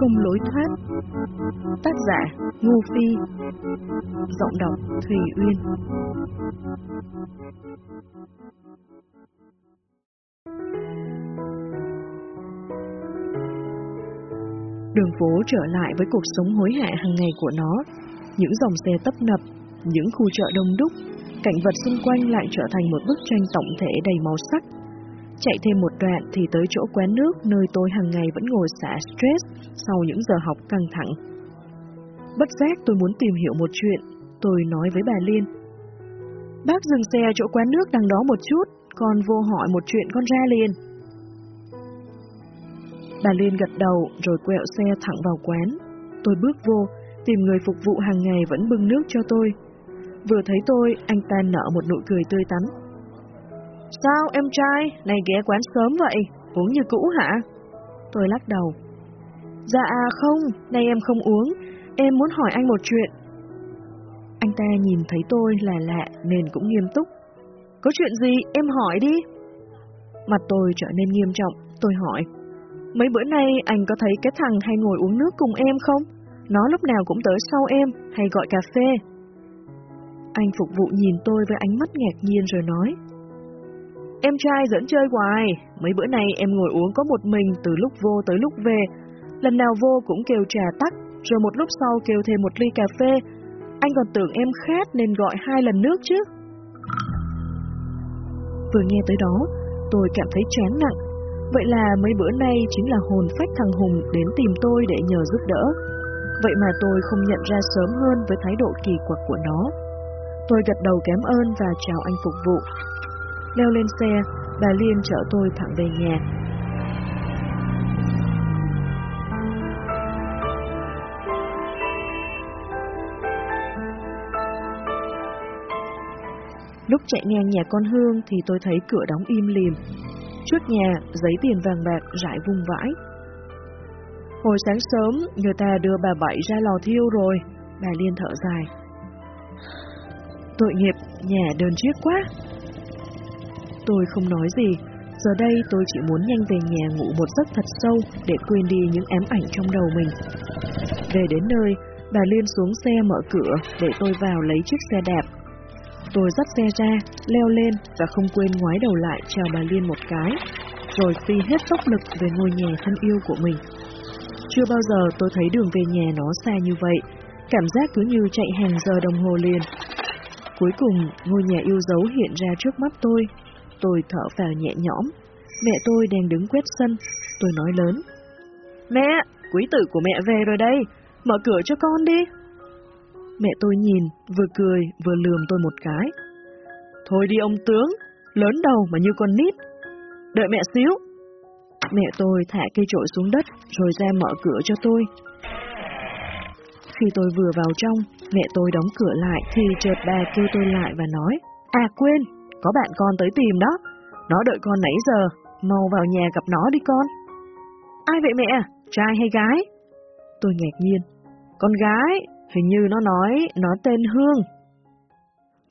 Không lối thoát. Tác giả Ngô Phi. Giọng đọc Thùy Uyên. Đường phố trở lại với cuộc sống hối hả hàng ngày của nó, những dòng xe tấp nập, những khu chợ đông đúc, cảnh vật xung quanh lại trở thành một bức tranh tổng thể đầy màu sắc. Chạy thêm một đoạn thì tới chỗ quán nước nơi tôi hàng ngày vẫn ngồi xả stress sau những giờ học căng thẳng. Bất giác tôi muốn tìm hiểu một chuyện, tôi nói với bà Liên. Bác dừng xe chỗ quán nước đằng đó một chút, con vô hỏi một chuyện con ra liền. Bà Liên gật đầu rồi quẹo xe thẳng vào quán. Tôi bước vô, tìm người phục vụ hàng ngày vẫn bưng nước cho tôi. Vừa thấy tôi, anh ta nở một nụ cười tươi tắn. Sao em trai, này ghé quán sớm vậy, uống như cũ hả? Tôi lắc đầu. Dạ à không, nay em không uống, em muốn hỏi anh một chuyện. Anh ta nhìn thấy tôi là lạ nên cũng nghiêm túc. Có chuyện gì, em hỏi đi. Mặt tôi trở nên nghiêm trọng, tôi hỏi. Mấy bữa nay anh có thấy cái thằng hay ngồi uống nước cùng em không? Nó lúc nào cũng tới sau em, hay gọi cà phê. Anh phục vụ nhìn tôi với ánh mắt ngạc nhiên rồi nói. Em trai dẫn chơi hoài, mấy bữa nay em ngồi uống có một mình từ lúc vô tới lúc về. Lần nào vô cũng kêu trà tắc, rồi một lúc sau kêu thêm một ly cà phê. Anh còn tưởng em khát nên gọi hai lần nước chứ. Vừa nghe tới đó, tôi cảm thấy chán nặng. Vậy là mấy bữa nay chính là hồn phách thằng Hùng đến tìm tôi để nhờ giúp đỡ. Vậy mà tôi không nhận ra sớm hơn với thái độ kỳ quặc của nó. Tôi gật đầu kém ơn và chào anh phục vụ. Leo lên xe, bà Liên chở tôi thẳng về nhà. Lúc chạy ngang nhà con Hương thì tôi thấy cửa đóng im lìm. Trước nhà, giấy tiền vàng bạc rải vung vãi. Hồi sáng sớm, người ta đưa bà Bảy ra lò thiêu rồi, bà Liên thở dài. Tội nghiệp, nhà đơn chiếc quá. Tôi không nói gì, giờ đây tôi chỉ muốn nhanh về nhà ngủ một giấc thật sâu để quên đi những ám ảnh trong đầu mình. Về đến nơi, bà Liên xuống xe mở cửa để tôi vào lấy chiếc xe đạp. Tôi dắt xe ra, leo lên và không quên ngoái đầu lại chào bà Liên một cái, rồi phi hết tốc lực về ngôi nhà thân yêu của mình. Chưa bao giờ tôi thấy đường về nhà nó xa như vậy, cảm giác cứ như chạy hàng giờ đồng hồ liền. Cuối cùng, ngôi nhà yêu dấu hiện ra trước mắt tôi. Tôi thở vào nhẹ nhõm. Mẹ tôi đang đứng quét sân. Tôi nói lớn. Mẹ, quý tử của mẹ về rồi đây. Mở cửa cho con đi. Mẹ tôi nhìn, vừa cười, vừa lườm tôi một cái. Thôi đi ông tướng, lớn đầu mà như con nít. Đợi mẹ xíu. Mẹ tôi thả cây trội xuống đất, rồi ra mở cửa cho tôi. Khi tôi vừa vào trong, mẹ tôi đóng cửa lại thì chợt bà kêu tôi lại và nói, À quên, có bạn con tới tìm đó. Nó đợi con nãy giờ, mau vào nhà gặp nó đi con. Ai vậy mẹ? Trai hay gái? Tôi ngạc nhiên. Con gái, hình như nó nói nó tên Hương.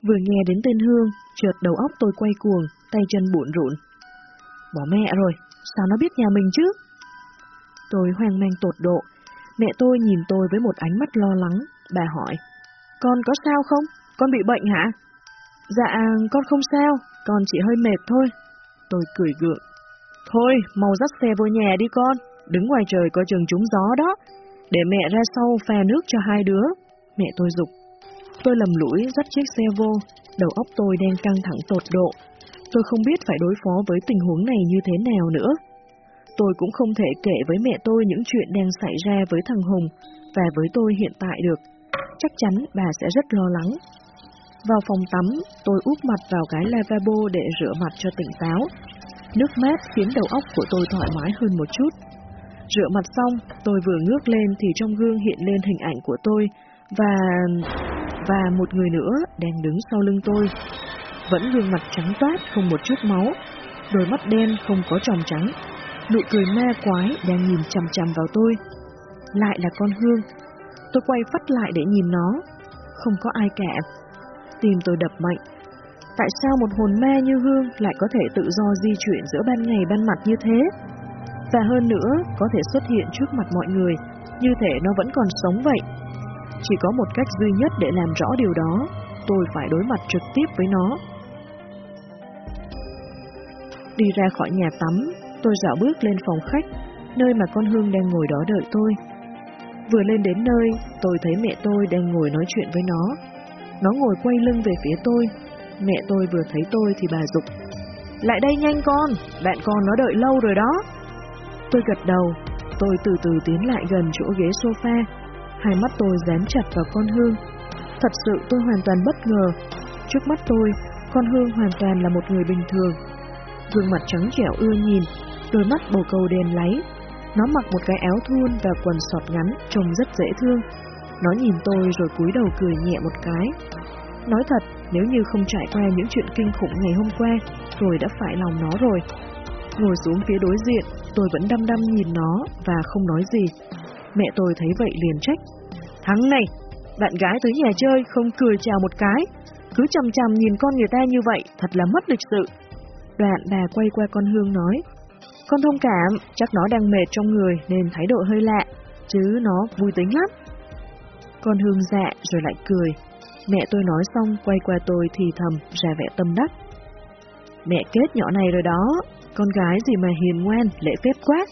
Vừa nghe đến tên Hương, chợt đầu óc tôi quay cuồng, tay chân bụn rụn. Bỏ mẹ rồi, sao nó biết nhà mình chứ? Tôi hoang mang tột độ, mẹ tôi nhìn tôi với một ánh mắt lo lắng, bà hỏi. Con có sao không? Con bị bệnh hả? Dạ, con không sao, con chỉ hơi mệt thôi. Tôi cười gượng. Thôi, mau dắt xe vô nhà đi con, đứng ngoài trời có chừng trúng gió đó. Để mẹ ra sau pha nước cho hai đứa. Mẹ tôi dục. Tôi lầm lũi dắt chiếc xe vô, đầu óc tôi đang căng thẳng tột độ. Tôi không biết phải đối phó với tình huống này như thế nào nữa. Tôi cũng không thể kể với mẹ tôi những chuyện đang xảy ra với thằng Hùng và với tôi hiện tại được. Chắc chắn bà sẽ rất lo lắng. Vào phòng tắm, tôi úp mặt vào cái lavabo để rửa mặt cho tỉnh táo. Nước mát khiến đầu óc của tôi thoải mái hơn một chút. Rửa mặt xong, tôi vừa ngước lên thì trong gương hiện lên hình ảnh của tôi và... và một người nữa đang đứng sau lưng tôi. Vẫn gương mặt trắng toát, không một chút máu, đôi mắt đen không có tròng trắng. Nụ cười ma quái đang nhìn chằm chằm vào tôi. Lại là con Hương. Tôi quay phát lại để nhìn nó. Không có ai cả. Tim tôi đập mạnh. Tại sao một hồn ma như Hương lại có thể tự do di chuyển giữa ban ngày ban mặt như thế? Và hơn nữa, có thể xuất hiện trước mặt mọi người, như thể nó vẫn còn sống vậy. Chỉ có một cách duy nhất để làm rõ điều đó, tôi phải đối mặt trực tiếp với nó. Đi ra khỏi nhà tắm, tôi dạo bước lên phòng khách, nơi mà con Hương đang ngồi đó đợi tôi. Vừa lên đến nơi, tôi thấy mẹ tôi đang ngồi nói chuyện với nó. Nó ngồi quay lưng về phía tôi. Mẹ tôi vừa thấy tôi thì bà dục. Lại đây nhanh con, bạn con nó đợi lâu rồi đó. Tôi gật đầu, tôi từ từ tiến lại gần chỗ ghế sofa. Hai mắt tôi dán chặt vào con Hương. Thật sự tôi hoàn toàn bất ngờ. Trước mắt tôi, con Hương hoàn toàn là một người bình thường. Gương mặt trắng trẻo ưa nhìn, đôi mắt bồ câu đèn láy, nó mặc một cái áo thun và quần sọt ngắn trông rất dễ thương. Nó nhìn tôi rồi cúi đầu cười nhẹ một cái. Nói thật, nếu như không trải qua những chuyện kinh khủng ngày hôm qua, tôi đã phải lòng nó rồi. Ngồi xuống phía đối diện, tôi vẫn đăm đăm nhìn nó và không nói gì. Mẹ tôi thấy vậy liền trách. Thắng này, bạn gái tới nhà chơi không cười chào một cái, cứ chằm chằm nhìn con người ta như vậy, thật là mất lịch sự. Đoạn bà quay qua con Hương nói, con thông cảm, chắc nó đang mệt trong người nên thái độ hơi lạ, chứ nó vui tính lắm. Con hương dạ rồi lại cười. Mẹ tôi nói xong quay qua tôi thì thầm ra vẻ tâm đắc. Mẹ kết nhỏ này rồi đó, con gái gì mà hiền ngoan, lễ phép quá.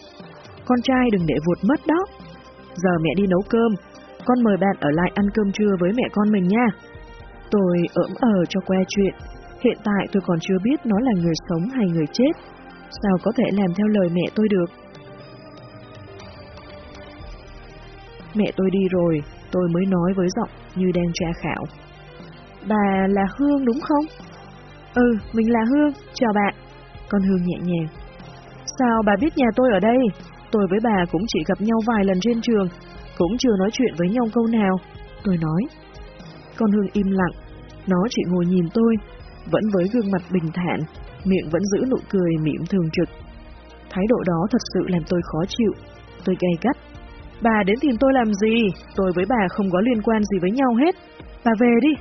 Con trai đừng để vụt mất đó. Giờ mẹ đi nấu cơm, con mời bạn ở lại ăn cơm trưa với mẹ con mình nha. Tôi ỡm ờ cho que chuyện, hiện tại tôi còn chưa biết nó là người sống hay người chết, sao có thể làm theo lời mẹ tôi được. Mẹ tôi đi rồi, tôi mới nói với giọng như đang tra khảo. Bà là Hương đúng không? Ừ, mình là Hương, chào bạn. Con Hương nhẹ nhàng. Sao bà biết nhà tôi ở đây? Tôi với bà cũng chỉ gặp nhau vài lần trên trường, cũng chưa nói chuyện với nhau câu nào. Tôi nói. Con Hương im lặng, nó chỉ ngồi nhìn tôi, vẫn với gương mặt bình thản, miệng vẫn giữ nụ cười mỉm thường trực. Thái độ đó thật sự làm tôi khó chịu. Tôi gay gắt. Bà đến tìm tôi làm gì? Tôi với bà không có liên quan gì với nhau hết. Bà về đi.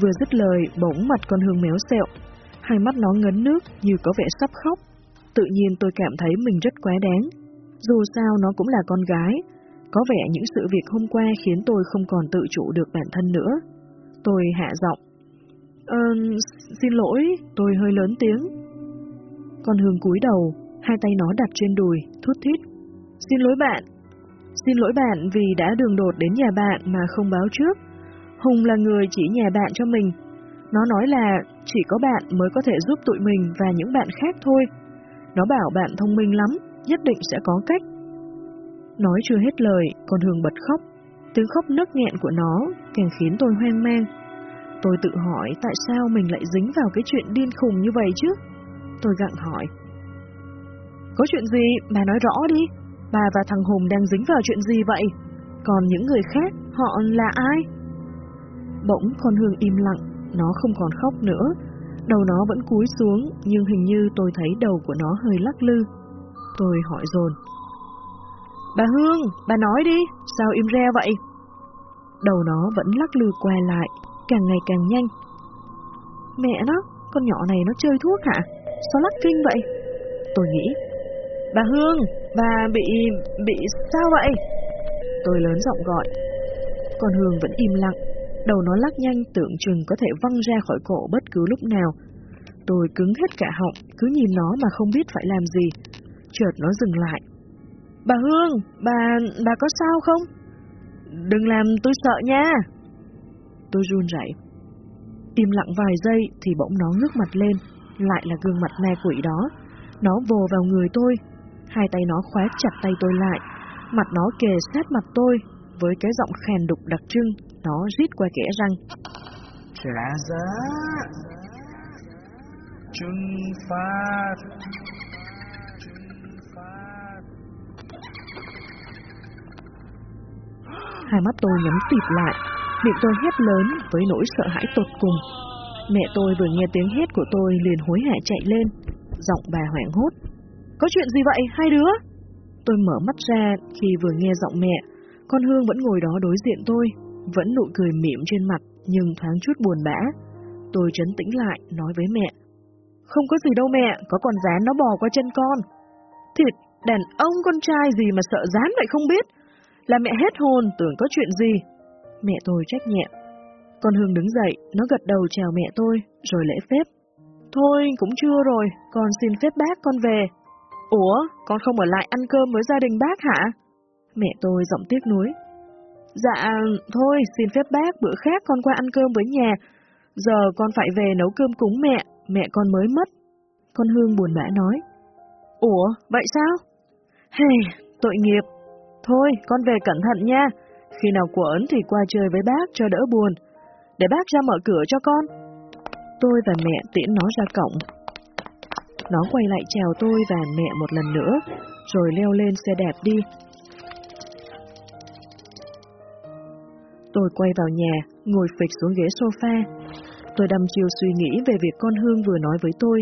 Vừa dứt lời, bỗng mặt con Hương méo xẹo. Hai mắt nó ngấn nước như có vẻ sắp khóc. Tự nhiên tôi cảm thấy mình rất quá đáng. Dù sao nó cũng là con gái. Có vẻ những sự việc hôm qua khiến tôi không còn tự chủ được bản thân nữa. Tôi hạ giọng. Ờ, xin lỗi, tôi hơi lớn tiếng. Con Hương cúi đầu, hai tay nó đặt trên đùi, thút thít. Xin lỗi bạn. Xin lỗi bạn vì đã đường đột đến nhà bạn mà không báo trước. Hùng là người chỉ nhà bạn cho mình. Nó nói là chỉ có bạn mới có thể giúp tụi mình và những bạn khác thôi. Nó bảo bạn thông minh lắm, nhất định sẽ có cách. Nói chưa hết lời, con Hương bật khóc. Tiếng khóc nức nghẹn của nó càng khiến tôi hoang mang. Tôi tự hỏi tại sao mình lại dính vào cái chuyện điên khùng như vậy chứ? Tôi gặng hỏi. Có chuyện gì? Bà nói rõ đi. Bà và thằng Hùng đang dính vào chuyện gì vậy? Còn những người khác, họ là ai? Bỗng con Hương im lặng, nó không còn khóc nữa. Đầu nó vẫn cúi xuống, nhưng hình như tôi thấy đầu của nó hơi lắc lư. Tôi hỏi dồn. Bà Hương, bà nói đi, sao im re vậy? Đầu nó vẫn lắc lư qua lại, càng ngày càng nhanh. Mẹ nó, con nhỏ này nó chơi thuốc hả? Sao lắc kinh vậy? Tôi nghĩ, bà Hương, bà bị... bị sao vậy? Tôi lớn giọng gọi. Con Hương vẫn im lặng, đầu nó lắc nhanh tưởng chừng có thể văng ra khỏi cổ bất cứ lúc nào. Tôi cứng hết cả họng, cứ nhìn nó mà không biết phải làm gì. Chợt nó dừng lại. Bà Hương, bà... bà có sao không? Đừng làm tôi sợ nha tôi run rẩy. Im lặng vài giây thì bỗng nó ngước mặt lên, lại là gương mặt ma quỷ đó. Nó vồ vào người tôi, hai tay nó khóa chặt tay tôi lại, mặt nó kề sát mặt tôi, với cái giọng khèn đục đặc trưng, nó rít qua kẽ răng. Trả giá, trừng phạt. Hai mắt tôi nhắm tịt lại, Miệng tôi hét lớn với nỗi sợ hãi tột cùng. Mẹ tôi vừa nghe tiếng hét của tôi liền hối hả chạy lên, giọng bà hoảng hốt. Có chuyện gì vậy, hai đứa? Tôi mở mắt ra khi vừa nghe giọng mẹ, con Hương vẫn ngồi đó đối diện tôi, vẫn nụ cười mỉm trên mặt nhưng thoáng chút buồn bã. Tôi trấn tĩnh lại, nói với mẹ. Không có gì đâu mẹ, có con rán nó bò qua chân con. Thịt, đàn ông con trai gì mà sợ rán vậy không biết. Là mẹ hết hồn, tưởng có chuyện gì. Mẹ tôi trách nhẹ. Con Hương đứng dậy, nó gật đầu chào mẹ tôi, rồi lễ phép. Thôi, cũng chưa rồi, con xin phép bác con về. Ủa, con không ở lại ăn cơm với gia đình bác hả? Mẹ tôi giọng tiếc nuối. Dạ, thôi, xin phép bác, bữa khác con qua ăn cơm với nhà. Giờ con phải về nấu cơm cúng mẹ, mẹ con mới mất. Con Hương buồn bã nói. Ủa, vậy sao? Hey, tội nghiệp. Thôi, con về cẩn thận nha. Khi nào ấn thì qua chơi với bác cho đỡ buồn. Để bác ra mở cửa cho con. Tôi và mẹ tiễn nó ra cổng. Nó quay lại chào tôi và mẹ một lần nữa, rồi leo lên xe đẹp đi. Tôi quay vào nhà, ngồi phịch xuống ghế sofa. Tôi đầm chiều suy nghĩ về việc con Hương vừa nói với tôi.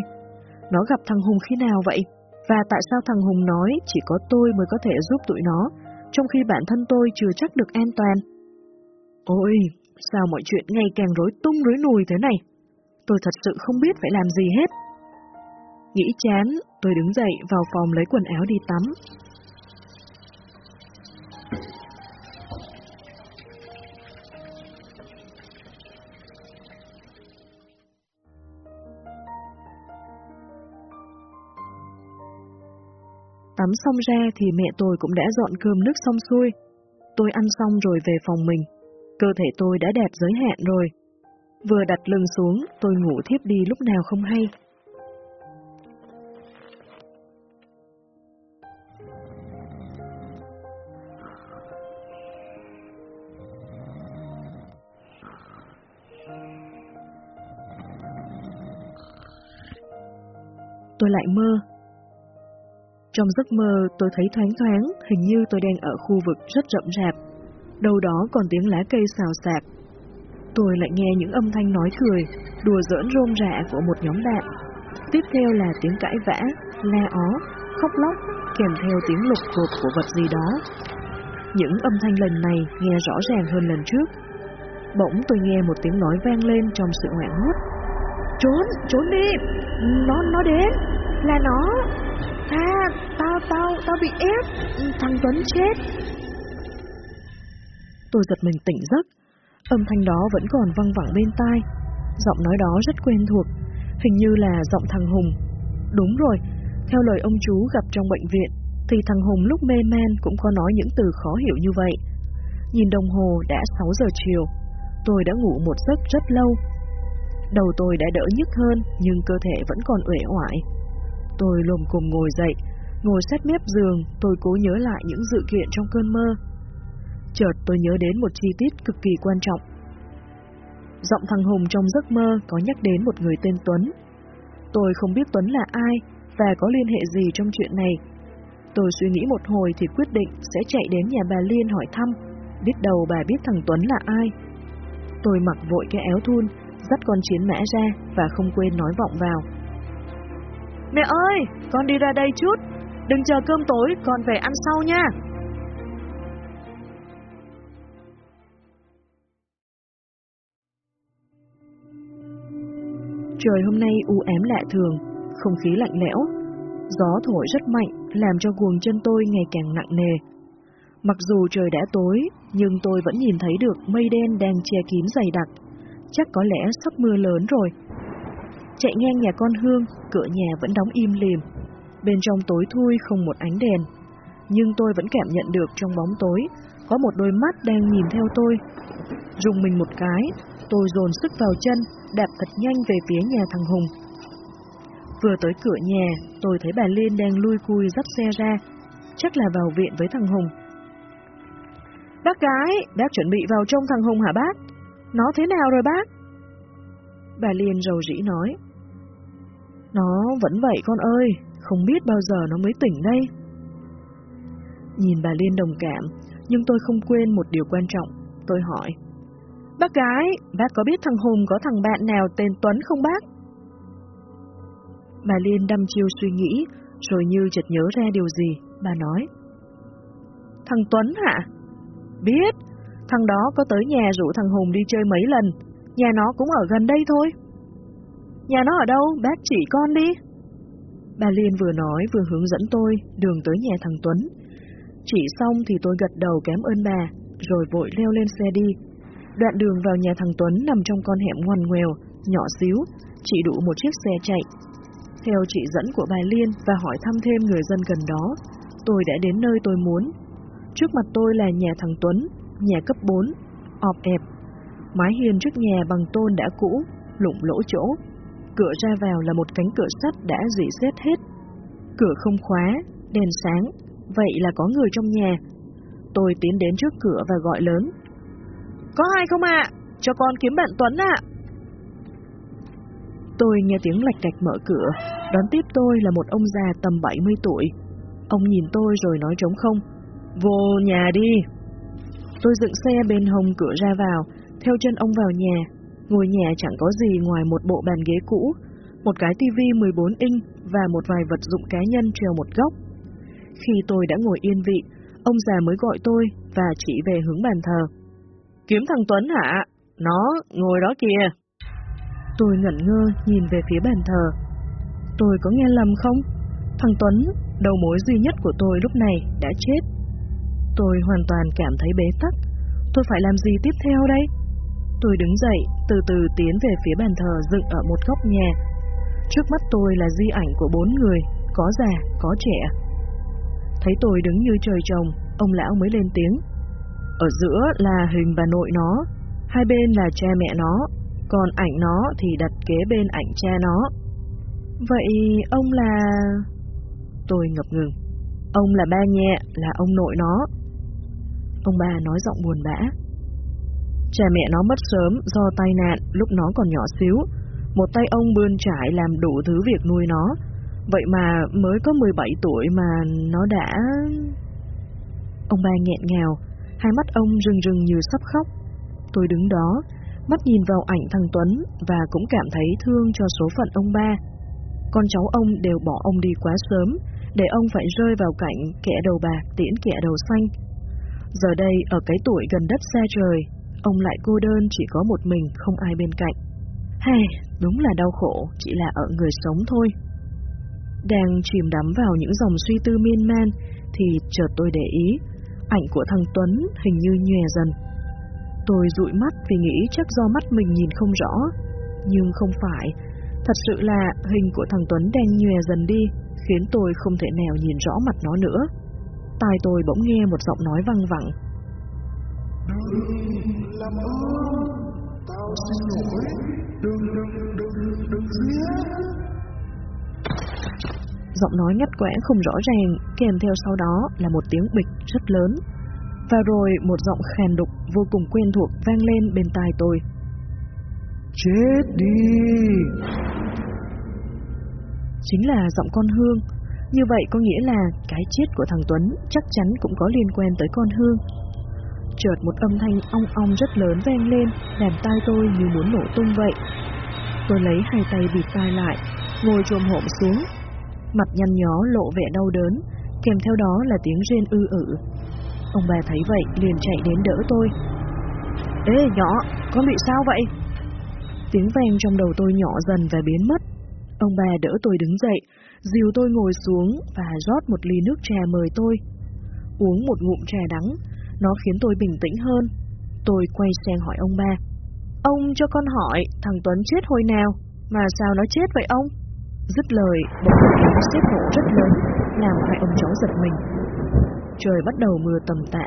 Nó gặp thằng Hùng khi nào vậy? Và tại sao thằng Hùng nói chỉ có tôi mới có thể giúp tụi nó, trong khi bản thân tôi chưa chắc được an toàn? Ôi, sao mọi chuyện ngày càng rối tung rối nùi thế này? Tôi thật sự không biết phải làm gì hết. Nghĩ chán, tôi đứng dậy vào phòng lấy quần áo đi tắm. Tắm xong ra thì mẹ tôi cũng đã dọn cơm nước xong xuôi. Tôi ăn xong rồi về phòng mình. Cơ thể tôi đã đạt giới hạn rồi. Vừa đặt lưng xuống, tôi ngủ thiếp đi lúc nào không hay. Tôi lại mơ, trong giấc mơ tôi thấy thoáng thoáng, hình như tôi đang ở khu vực rất rậm rạp. Đâu đó còn tiếng lá cây xào xạc. Tôi lại nghe những âm thanh nói cười, đùa giỡn rôm rạ của một nhóm bạn. Tiếp theo là tiếng cãi vã, la ó, khóc lóc, kèm theo tiếng lục cột của vật gì đó. Những âm thanh lần này nghe rõ ràng hơn lần trước. Bỗng tôi nghe một tiếng nói vang lên trong sự hoảng hốt. Trốn, trốn đi, nó, nó đến, là nó. tha tao, tao, tao bị ép, thằng Tuấn chết. Tôi giật mình tỉnh giấc, âm thanh đó vẫn còn văng vẳng bên tai. Giọng nói đó rất quen thuộc, hình như là giọng thằng Hùng. Đúng rồi, theo lời ông chú gặp trong bệnh viện, thì thằng Hùng lúc mê man cũng có nói những từ khó hiểu như vậy. Nhìn đồng hồ đã 6 giờ chiều, tôi đã ngủ một giấc rất lâu. Đầu tôi đã đỡ nhức hơn, nhưng cơ thể vẫn còn uể oải. Tôi lồm cồm ngồi dậy, ngồi sát mép giường, tôi cố nhớ lại những sự kiện trong cơn mơ. Chợt tôi nhớ đến một chi tiết cực kỳ quan trọng. Giọng thằng Hùng trong giấc mơ có nhắc đến một người tên Tuấn. Tôi không biết Tuấn là ai và có liên hệ gì trong chuyện này. Tôi suy nghĩ một hồi thì quyết định sẽ chạy đến nhà bà Liên hỏi thăm, biết đầu bà biết thằng Tuấn là ai. Tôi mặc vội cái éo thun, dắt con chiến mã ra và không quên nói vọng vào. Mẹ ơi, con đi ra đây chút, đừng chờ cơm tối, con về ăn sau nha. Trời hôm nay u ám lạ thường, không khí lạnh lẽo, gió thổi rất mạnh làm cho guồng chân tôi ngày càng nặng nề. Mặc dù trời đã tối, nhưng tôi vẫn nhìn thấy được mây đen đang che kín dày đặc. Chắc có lẽ sắp mưa lớn rồi. Chạy ngang nhà con Hương, cửa nhà vẫn đóng im lìm. Bên trong tối thui không một ánh đèn. Nhưng tôi vẫn cảm nhận được trong bóng tối, có một đôi mắt đang nhìn theo tôi. Dùng mình một cái, tôi dồn sức vào chân, đạp thật nhanh về phía nhà thằng Hùng. Vừa tới cửa nhà, tôi thấy bà Liên đang lui cui dắt xe ra, chắc là vào viện với thằng Hùng. Bác gái, bác chuẩn bị vào trông thằng Hùng hả bác? Nó thế nào rồi bác? Bà Liên rầu rĩ nói. Nó vẫn vậy con ơi, không biết bao giờ nó mới tỉnh đây. Nhìn bà Liên đồng cảm, nhưng tôi không quên một điều quan trọng. Tôi hỏi. Bác gái, bác có biết thằng Hùng có thằng bạn nào tên Tuấn không bác? Bà Liên đăm chiêu suy nghĩ, rồi như chợt nhớ ra điều gì, bà nói. Thằng Tuấn hả? Biết, thằng đó có tới nhà rủ thằng Hùng đi chơi mấy lần, nhà nó cũng ở gần đây thôi. Nhà nó ở đâu? Bác chỉ con đi. Bà Liên vừa nói vừa hướng dẫn tôi đường tới nhà thằng Tuấn. Chỉ xong thì tôi gật đầu kém ơn bà, rồi vội leo lên xe đi. Đoạn đường vào nhà thằng Tuấn nằm trong con hẻm ngoằn ngoèo, nhỏ xíu, chỉ đủ một chiếc xe chạy. Theo chỉ dẫn của bà Liên và hỏi thăm thêm người dân gần đó, tôi đã đến nơi tôi muốn. Trước mặt tôi là nhà thằng Tuấn, nhà cấp 4, ọp ẹp. Mái hiên trước nhà bằng tôn đã cũ, lụng lỗ chỗ. Cửa ra vào là một cánh cửa sắt đã dỉ xét hết. Cửa không khóa, đèn sáng, vậy là có người trong nhà. Tôi tiến đến trước cửa và gọi lớn. Có ai không ạ? Cho con kiếm bạn Tuấn ạ. Tôi nghe tiếng lạch cạch mở cửa, đón tiếp tôi là một ông già tầm 70 tuổi. Ông nhìn tôi rồi nói trống không. Vô nhà đi. Tôi dựng xe bên hông cửa ra vào, theo chân ông vào nhà. Ngôi nhà chẳng có gì ngoài một bộ bàn ghế cũ, một cái tivi 14 inch và một vài vật dụng cá nhân treo một góc. Khi tôi đã ngồi yên vị, ông già mới gọi tôi và chỉ về hướng bàn thờ. Kiếm thằng Tuấn hả? Nó, ngồi đó kìa. Tôi ngẩn ngơ nhìn về phía bàn thờ. Tôi có nghe lầm không? Thằng Tuấn, đầu mối duy nhất của tôi lúc này đã chết. Tôi hoàn toàn cảm thấy bế tắc. Tôi phải làm gì tiếp theo đây? Tôi đứng dậy, từ từ tiến về phía bàn thờ dựng ở một góc nhà. Trước mắt tôi là di ảnh của bốn người, có già, có trẻ. Thấy tôi đứng như trời trồng, ông lão mới lên tiếng. Ở giữa là hình bà nội nó, hai bên là cha mẹ nó, còn ảnh nó thì đặt kế bên ảnh cha nó. Vậy ông là... Tôi ngập ngừng. Ông là ba nhẹ, là ông nội nó. Ông bà nói giọng buồn bã. Cha mẹ nó mất sớm do tai nạn lúc nó còn nhỏ xíu. Một tay ông bươn trải làm đủ thứ việc nuôi nó. Vậy mà mới có 17 tuổi mà nó đã... Ông ba nghẹn ngào, hai mắt ông rừng rừng như sắp khóc. Tôi đứng đó, mắt nhìn vào ảnh thằng Tuấn và cũng cảm thấy thương cho số phận ông ba. Con cháu ông đều bỏ ông đi quá sớm, để ông phải rơi vào cảnh kẻ đầu bạc tiễn kẻ đầu xanh. Giờ đây, ở cái tuổi gần đất xa trời, ông lại cô đơn chỉ có một mình, không ai bên cạnh. Hay, đúng là đau khổ, chỉ là ở người sống thôi. Đang chìm đắm vào những dòng suy tư miên man, thì chợt tôi để ý, ảnh của thằng Tuấn hình như nhòe dần. Tôi dụi mắt vì nghĩ chắc do mắt mình nhìn không rõ, nhưng không phải, thật sự là hình của thằng Tuấn đang nhòe dần đi, khiến tôi không thể nào nhìn rõ mặt nó nữa. Tai tôi bỗng nghe một giọng nói văng vẳng. Đừng làm ơn, tao xin lỗi, đừng, đừng, đừng, đừng giết. Giọng nói ngắt quãng không rõ ràng, kèm theo sau đó là một tiếng bịch rất lớn. Và rồi một giọng khàn đục vô cùng quen thuộc vang lên bên tai tôi. Chết đi! Chính là giọng con Hương. Như vậy có nghĩa là cái chết của thằng Tuấn chắc chắn cũng có liên quan tới con Hương. Chợt một âm thanh ong ong rất lớn vang lên, làm tai tôi như muốn nổ tung vậy. Tôi lấy hai tay bịt tai lại, ngồi trồm hổm xuống. Mặt nhăn nhó lộ vẻ đau đớn, kèm theo đó là tiếng rên ư ử. Ông bà thấy vậy liền chạy đến đỡ tôi. Ê nhỏ, con bị sao vậy? Tiếng vang trong đầu tôi nhỏ dần và biến mất. Ông bà đỡ tôi đứng dậy, dìu tôi ngồi xuống và rót một ly nước trà mời tôi. Uống một ngụm trà đắng, nó khiến tôi bình tĩnh hơn. Tôi quay sang hỏi ông ba. Ông cho con hỏi thằng Tuấn chết hồi nào, mà sao nó chết vậy ông? Dứt lời, bỗng một tiếng xếp nổ rất lớn, làm hai ông cháu giật mình. Trời bắt đầu mưa tầm tã,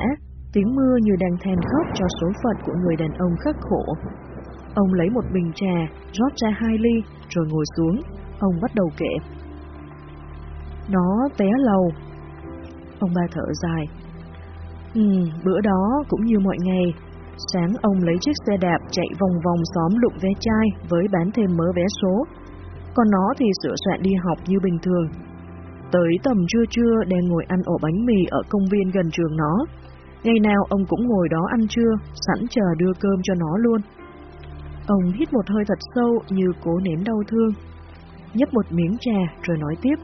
tiếng mưa như đang than khóc cho số phận của người đàn ông khắc khổ. Ông lấy một bình trà, rót ra hai ly, rồi ngồi xuống. Ông bắt đầu kể. Nó té lầu. Ông ba thở dài. Ừ, bữa đó cũng như mọi ngày. Sáng ông lấy chiếc xe đạp chạy vòng vòng xóm lụng vé chai với bán thêm mớ vé số. Còn nó thì sửa soạn đi học như bình thường. Tới tầm trưa trưa đang ngồi ăn ổ bánh mì ở công viên gần trường nó. Ngày nào ông cũng ngồi đó ăn trưa, sẵn chờ đưa cơm cho nó luôn. Ông hít một hơi thật sâu như cố nén đau thương. Nhấp một miếng trà rồi nói tiếp.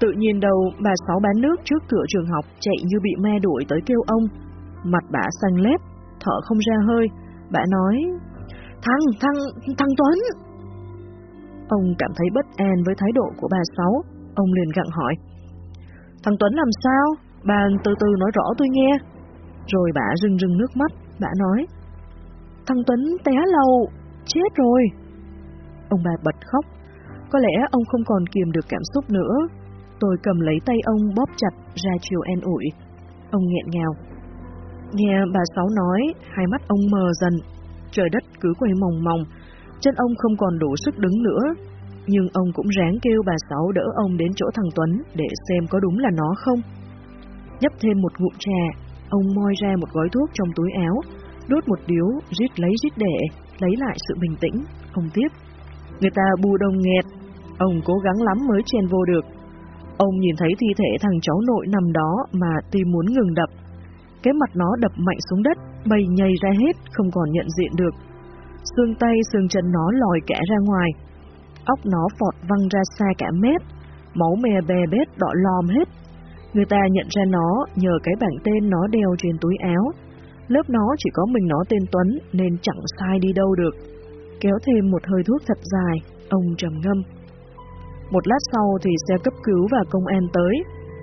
Tự nhiên đầu bà Sáu bán nước trước cửa trường học chạy như bị me đuổi tới kêu ông. Mặt bà xanh lép, thở không ra hơi. Bà nói, Thằng, thằng, thằng Tuấn! Ông cảm thấy bất an với thái độ của bà Sáu, ông liền gặng hỏi. Thằng Tuấn làm sao? Bà từ từ nói rõ tôi nghe. Rồi bà rưng rưng nước mắt, bà nói. Thằng Tuấn té lầu, chết rồi. Ông bà bật khóc. Có lẽ ông không còn kiềm được cảm xúc nữa. Tôi cầm lấy tay ông bóp chặt ra chiều en ủi. Ông nghẹn ngào. Nghe bà Sáu nói, hai mắt ông mờ dần. Trời đất cứ quay mòng mòng, chân ông không còn đủ sức đứng nữa. Nhưng ông cũng ráng kêu bà Sáu đỡ ông đến chỗ thằng Tuấn để xem có đúng là nó không. Nhấp thêm một ngụm trà, ông moi ra một gói thuốc trong túi áo, đốt một điếu, rít lấy rít để, lấy lại sự bình tĩnh. Ông tiếp. Người ta bù đông nghẹt, ông cố gắng lắm mới chen vô được. Ông nhìn thấy thi thể thằng cháu nội nằm đó mà tim muốn ngừng đập. Cái mặt nó đập mạnh xuống đất, bầy nhầy ra hết, không còn nhận diện được. Xương tay, xương chân nó lòi kẽ ra ngoài. Óc nó phọt văng ra xa cả mét, máu mè bè bét đỏ lòm hết. Người ta nhận ra nó nhờ cái bảng tên nó đeo trên túi áo. Lớp nó chỉ có mình nó tên Tuấn nên chẳng sai đi đâu được. Kéo thêm một hơi thuốc thật dài, ông trầm ngâm. Một lát sau thì xe cấp cứu và công an tới,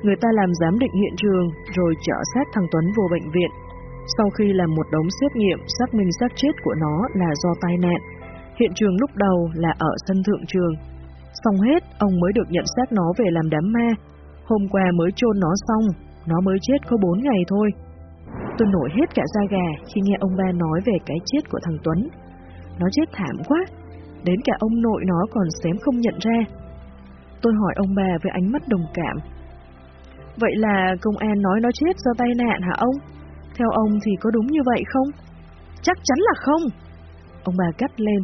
người ta làm giám định hiện trường rồi chở xác thằng Tuấn vô bệnh viện. Sau khi làm một đống xét nghiệm xác minh xác chết của nó là do tai nạn, hiện trường lúc đầu là ở sân thượng trường. Xong hết, ông mới được nhận xác nó về làm đám ma. Hôm qua mới chôn nó xong, nó mới chết có 4 ngày thôi. Tôi nổi hết cả da gà khi nghe ông ba nói về cái chết của thằng Tuấn. Nó chết thảm quá, đến cả ông nội nó còn xém không nhận ra. Tôi hỏi ông bà với ánh mắt đồng cảm. Vậy là công an nói nó chết do tai nạn hả ông? Theo ông thì có đúng như vậy không? Chắc chắn là không. Ông bà cắt lên.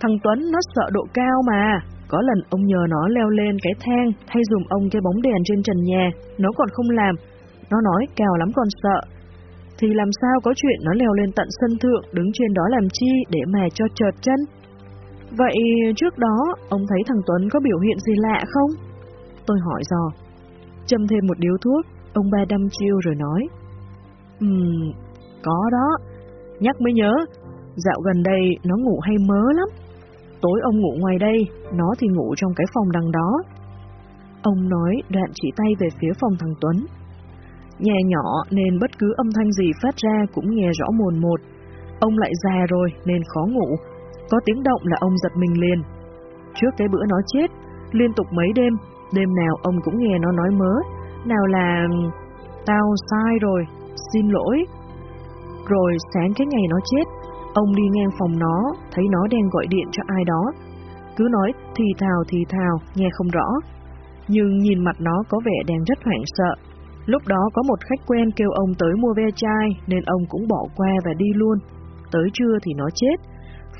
Thằng Tuấn nó sợ độ cao mà. Có lần ông nhờ nó leo lên cái thang thay dùm ông cái bóng đèn trên trần nhà. Nó còn không làm. Nó nói cao lắm còn sợ. Thì làm sao có chuyện nó leo lên tận sân thượng, đứng trên đó làm chi để mà cho trượt chân? Vậy trước đó ông thấy thằng Tuấn có biểu hiện gì lạ không? Tôi hỏi dò. Châm thêm một điếu thuốc, ông ba đâm chiêu rồi nói. Ừm, có đó. Nhắc mới nhớ, dạo gần đây nó ngủ hay mớ lắm. Tối ông ngủ ngoài đây, nó thì ngủ trong cái phòng đằng đó. Ông nói đoạn chỉ tay về phía phòng thằng Tuấn. Nhà nhỏ nên bất cứ âm thanh gì phát ra cũng nghe rõ mồn một. Ông lại già rồi nên khó ngủ, có tiếng động là ông giật mình liền. Trước cái bữa nó chết, liên tục mấy đêm, đêm nào ông cũng nghe nó nói mớ, nào là tao sai rồi, xin lỗi. Rồi sáng cái ngày nó chết, ông đi ngang phòng nó, thấy nó đang gọi điện cho ai đó. Cứ nói thì thào thì thào, nghe không rõ. Nhưng nhìn mặt nó có vẻ đang rất hoảng sợ. Lúc đó có một khách quen kêu ông tới mua ve chai nên ông cũng bỏ qua và đi luôn. Tới trưa thì nó chết,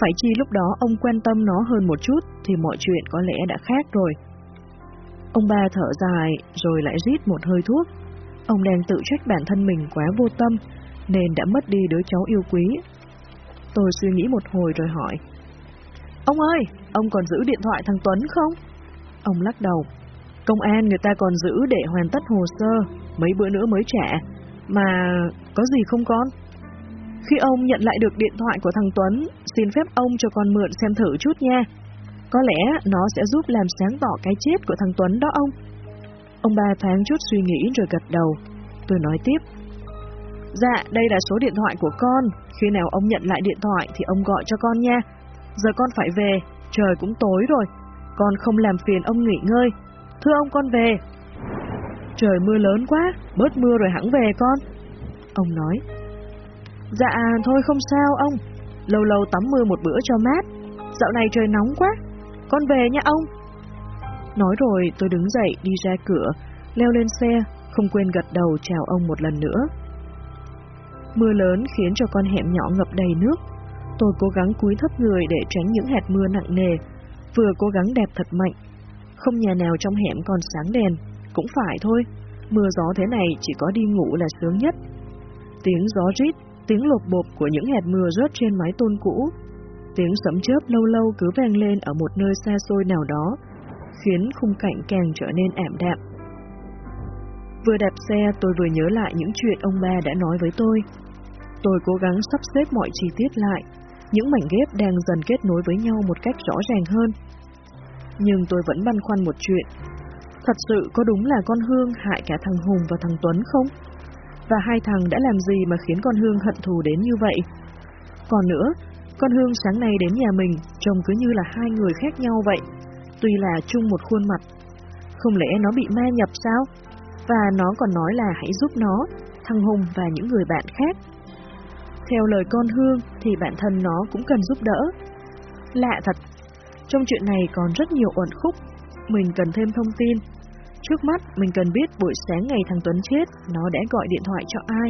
phải chi lúc đó ông quan tâm nó hơn một chút thì mọi chuyện có lẽ đã khác rồi. Ông ba thở dài rồi lại rít một hơi thuốc. Ông đang tự trách bản thân mình quá vô tâm nên đã mất đi đứa cháu yêu quý. Tôi suy nghĩ một hồi rồi hỏi. Ông ơi, ông còn giữ điện thoại thằng Tuấn không? Ông lắc đầu. Công an người ta còn giữ để hoàn tất hồ sơ, mấy bữa nữa mới trả. Mà có gì không con? Khi ông nhận lại được điện thoại của thằng Tuấn, xin phép ông cho con mượn xem thử chút nha. Có lẽ nó sẽ giúp làm sáng tỏ cái chết của thằng Tuấn đó ông. Ông ba thoáng chút suy nghĩ rồi gật đầu. Tôi nói tiếp. Dạ, đây là số điện thoại của con. Khi nào ông nhận lại điện thoại thì ông gọi cho con nha. Giờ con phải về, trời cũng tối rồi. Con không làm phiền ông nghỉ ngơi. Thưa ông con về. Trời mưa lớn quá, bớt mưa rồi hẳn về con. Ông nói. Dạ thôi không sao, ông. Lâu lâu tắm mưa một bữa cho mát. Dạo này trời nóng quá. Con về nha, ông. Nói rồi, tôi đứng dậy, đi ra cửa, Leo lên xe, Không quên gật đầu chào ông một lần nữa. Mưa lớn khiến cho con hẻm nhỏ ngập đầy nước. Tôi cố gắng cúi thấp người để tránh những hạt mưa nặng nề, Vừa cố gắng đẹp thật mạnh. Không nhà nào trong hẻm còn sáng đèn, Cũng phải thôi. Mưa gió thế này chỉ có đi ngủ là sướng nhất. Tiếng gió rít tiếng lột bột của những hạt mưa rớt trên mái tôn cũ, tiếng sấm chớp lâu lâu cứ vang lên ở một nơi xa xôi nào đó, khiến khung cảnh càng trở nên ảm đạm. Vừa đạp xe tôi vừa nhớ lại những chuyện ông ba đã nói với tôi. Tôi cố gắng sắp xếp mọi chi tiết lại, những mảnh ghép đang dần kết nối với nhau một cách rõ ràng hơn. Nhưng tôi vẫn băn khoăn một chuyện. Thật sự có đúng là con Hương hại cả thằng Hùng và thằng Tuấn không? Và hai thằng đã làm gì mà khiến con Hương hận thù đến như vậy? Còn nữa, con Hương sáng nay đến nhà mình trông cứ như là hai người khác nhau vậy. Tuy là chung một khuôn mặt. Không lẽ nó bị ma nhập sao? Và nó còn nói là hãy giúp nó, thằng Hùng và những người bạn khác. Theo lời con Hương thì bản thân nó cũng cần giúp đỡ. Lạ thật, trong chuyện này còn rất nhiều uẩn khúc, mình cần thêm thông tin. Trước mắt mình cần biết buổi sáng ngày thằng Tuấn chết, nó đã gọi điện thoại cho ai.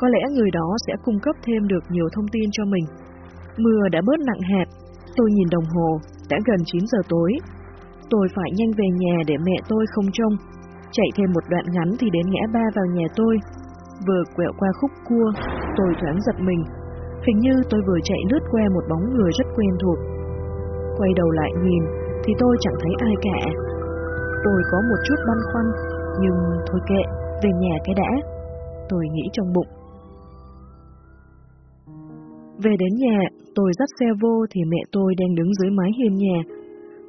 Có lẽ người đó sẽ cung cấp thêm được nhiều thông tin cho mình. Mưa đã bớt nặng hạt, tôi nhìn đồng hồ, đã gần 9 giờ tối. Tôi phải nhanh về nhà để mẹ tôi không trông. Chạy thêm một đoạn ngắn thì đến ngã ba vào nhà tôi. Vừa quẹo qua khúc cua, tôi thoáng giật mình. Hình như tôi vừa chạy lướt qua một bóng người rất quen thuộc. Quay đầu lại nhìn, thì tôi chẳng thấy ai cả. Tôi có một chút băn khoăn, nhưng thôi kệ, về nhà cái đã. Tôi nghĩ trong bụng. Về đến nhà, tôi dắt xe vô thì mẹ tôi đang đứng dưới mái hiên nhà.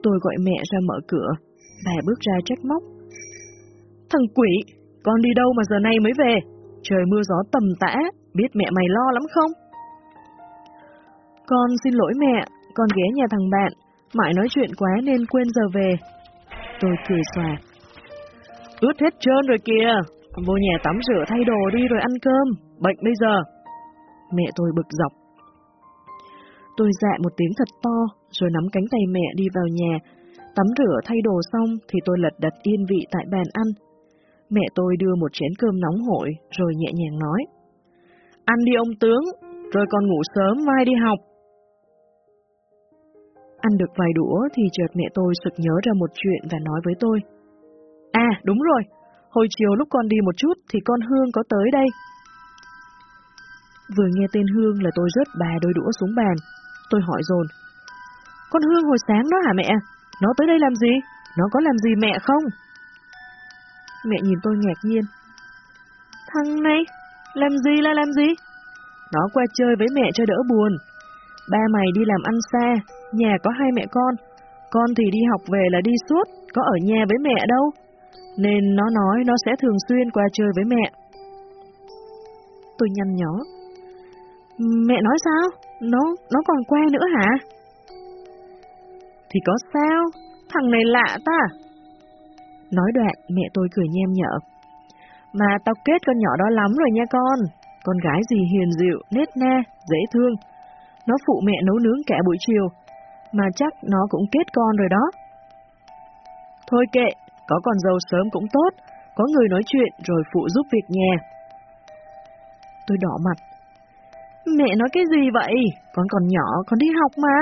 Tôi gọi mẹ ra mở cửa, bà bước ra trách móc. Thằng quỷ, con đi đâu mà giờ này mới về? Trời mưa gió tầm tã, biết mẹ mày lo lắm không? Con xin lỗi mẹ, con ghé nhà thằng bạn, mãi nói chuyện quá nên quên giờ về. Tôi cười xòa. Ướt hết trơn rồi kìa, vô nhà tắm rửa thay đồ đi rồi ăn cơm, bệnh bây giờ. Mẹ tôi bực dọc. Tôi dạ một tiếng thật to, rồi nắm cánh tay mẹ đi vào nhà. Tắm rửa thay đồ xong thì tôi lật đặt yên vị tại bàn ăn. Mẹ tôi đưa một chén cơm nóng hổi, rồi nhẹ nhàng nói. Ăn đi ông tướng, rồi còn ngủ sớm mai đi học. Ăn được vài đũa thì chợt mẹ tôi sực nhớ ra một chuyện và nói với tôi. À, đúng rồi, hồi chiều lúc con đi một chút thì con Hương có tới đây. Vừa nghe tên Hương là tôi rớt bà đôi đũa xuống bàn. Tôi hỏi dồn Con Hương hồi sáng đó hả mẹ? Nó tới đây làm gì? Nó có làm gì mẹ không? Mẹ nhìn tôi ngạc nhiên. Thằng này, làm gì là làm gì? Nó qua chơi với mẹ cho đỡ buồn. Ba mày đi làm ăn xa, nhà có hai mẹ con. Con thì đi học về là đi suốt, có ở nhà với mẹ đâu. Nên nó nói nó sẽ thường xuyên qua chơi với mẹ. Tôi nhăn nhó. Mẹ nói sao? Nó, nó còn qua nữa hả? Thì có sao? Thằng này lạ ta. Nói đoạn, mẹ tôi cười nhem nhở. Mà tao kết con nhỏ đó lắm rồi nha con. Con gái gì hiền dịu, nết na, dễ thương. Nó phụ mẹ nấu nướng cả buổi chiều, mà chắc nó cũng kết con rồi đó. Thôi kệ, có con dâu sớm cũng tốt, có người nói chuyện rồi phụ giúp việc nhà. Tôi đỏ mặt. Mẹ nói cái gì vậy? Con còn nhỏ, con đi học mà.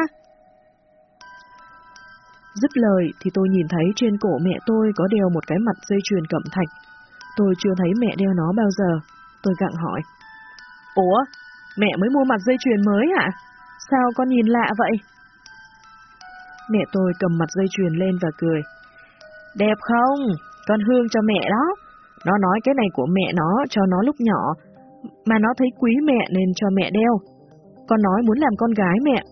Dứt lời thì tôi nhìn thấy trên cổ mẹ tôi có đeo một cái mặt dây chuyền cẩm thạch. Tôi chưa thấy mẹ đeo nó bao giờ. Tôi gặng hỏi. Ủa, mẹ mới mua mặt dây chuyền mới hả? Sao con nhìn lạ vậy? Mẹ tôi cầm mặt dây chuyền lên và cười. Đẹp không? Con hương cho mẹ đó. Nó nói cái này của mẹ nó cho nó lúc nhỏ, mà nó thấy quý mẹ nên cho mẹ đeo. Con nói muốn làm con gái mẹ.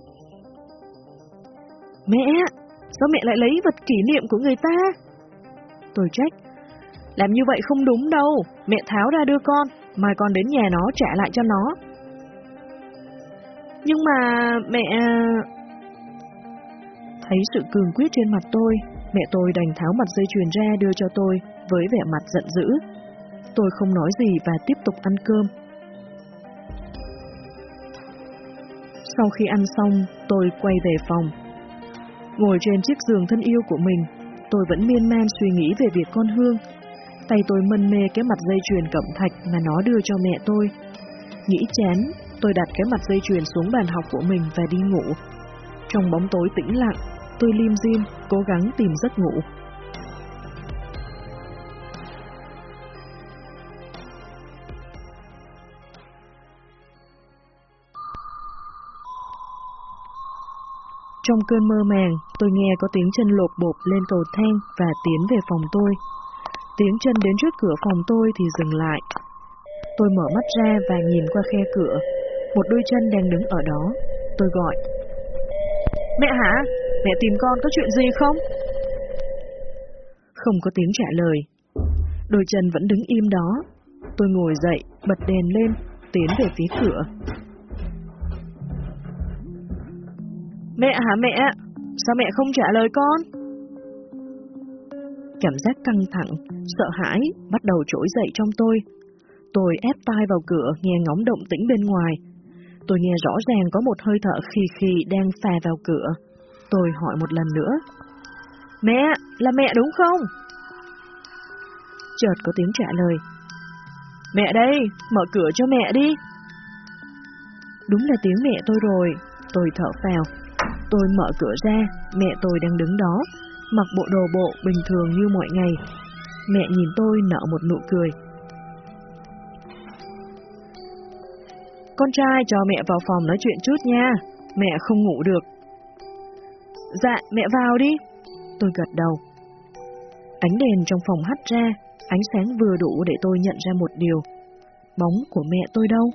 Mẹ, sao mẹ lại lấy vật kỷ niệm của người ta? Tôi trách. Làm như vậy không đúng đâu, mẹ tháo ra đưa con, mai con đến nhà nó trả lại cho nó. Nhưng mà mẹ... À, Thấy sự cường quyết trên mặt tôi, mẹ tôi đành tháo mặt dây chuyền ra đưa cho tôi với vẻ mặt giận dữ. Tôi không nói gì và tiếp tục ăn cơm. Sau khi ăn xong, tôi quay về phòng. Ngồi trên chiếc giường thân yêu của mình, tôi vẫn miên man suy nghĩ về việc con Hương. Tay tôi mân mê cái mặt dây chuyền cẩm thạch mà nó đưa cho mẹ tôi. Nghĩ chán, tôi đặt cái mặt dây chuyền xuống bàn học của mình và đi ngủ. Trong bóng tối tĩnh lặng, tôi lim dim, cố gắng tìm giấc ngủ. Trong cơn mơ màng, tôi nghe có tiếng chân lột bột lên cầu thang và tiến về phòng tôi. Tiếng chân đến trước cửa phòng tôi thì dừng lại. Tôi mở mắt ra và nhìn qua khe cửa. Một đôi chân đang đứng ở đó. Tôi gọi. Mẹ hả? Mẹ tìm con có chuyện gì không? Không có tiếng trả lời. Đôi chân vẫn đứng im đó. Tôi ngồi dậy, bật đèn lên, tiến về phía cửa. Mẹ hả mẹ? Sao mẹ không trả lời con? Cảm giác căng thẳng, sợ hãi bắt đầu trỗi dậy trong tôi. Tôi ép tai vào cửa nghe ngóng động tĩnh bên ngoài. Tôi nghe rõ ràng có một hơi thở khì khì đang phà vào cửa. Tôi hỏi một lần nữa. Mẹ, là mẹ đúng không? Chợt có tiếng trả lời. Mẹ đây, mở cửa cho mẹ đi. Đúng là tiếng mẹ tôi rồi, tôi thở phào. Tôi mở cửa ra, mẹ tôi đang đứng đó, mặc bộ đồ bộ bình thường như mọi ngày. Mẹ nhìn tôi nở một nụ cười. Con trai cho mẹ vào phòng nói chuyện chút nha, mẹ không ngủ được. Dạ, mẹ vào đi. Tôi gật đầu. Ánh đèn trong phòng hắt ra, ánh sáng vừa đủ để tôi nhận ra một điều. Bóng của mẹ tôi đâu?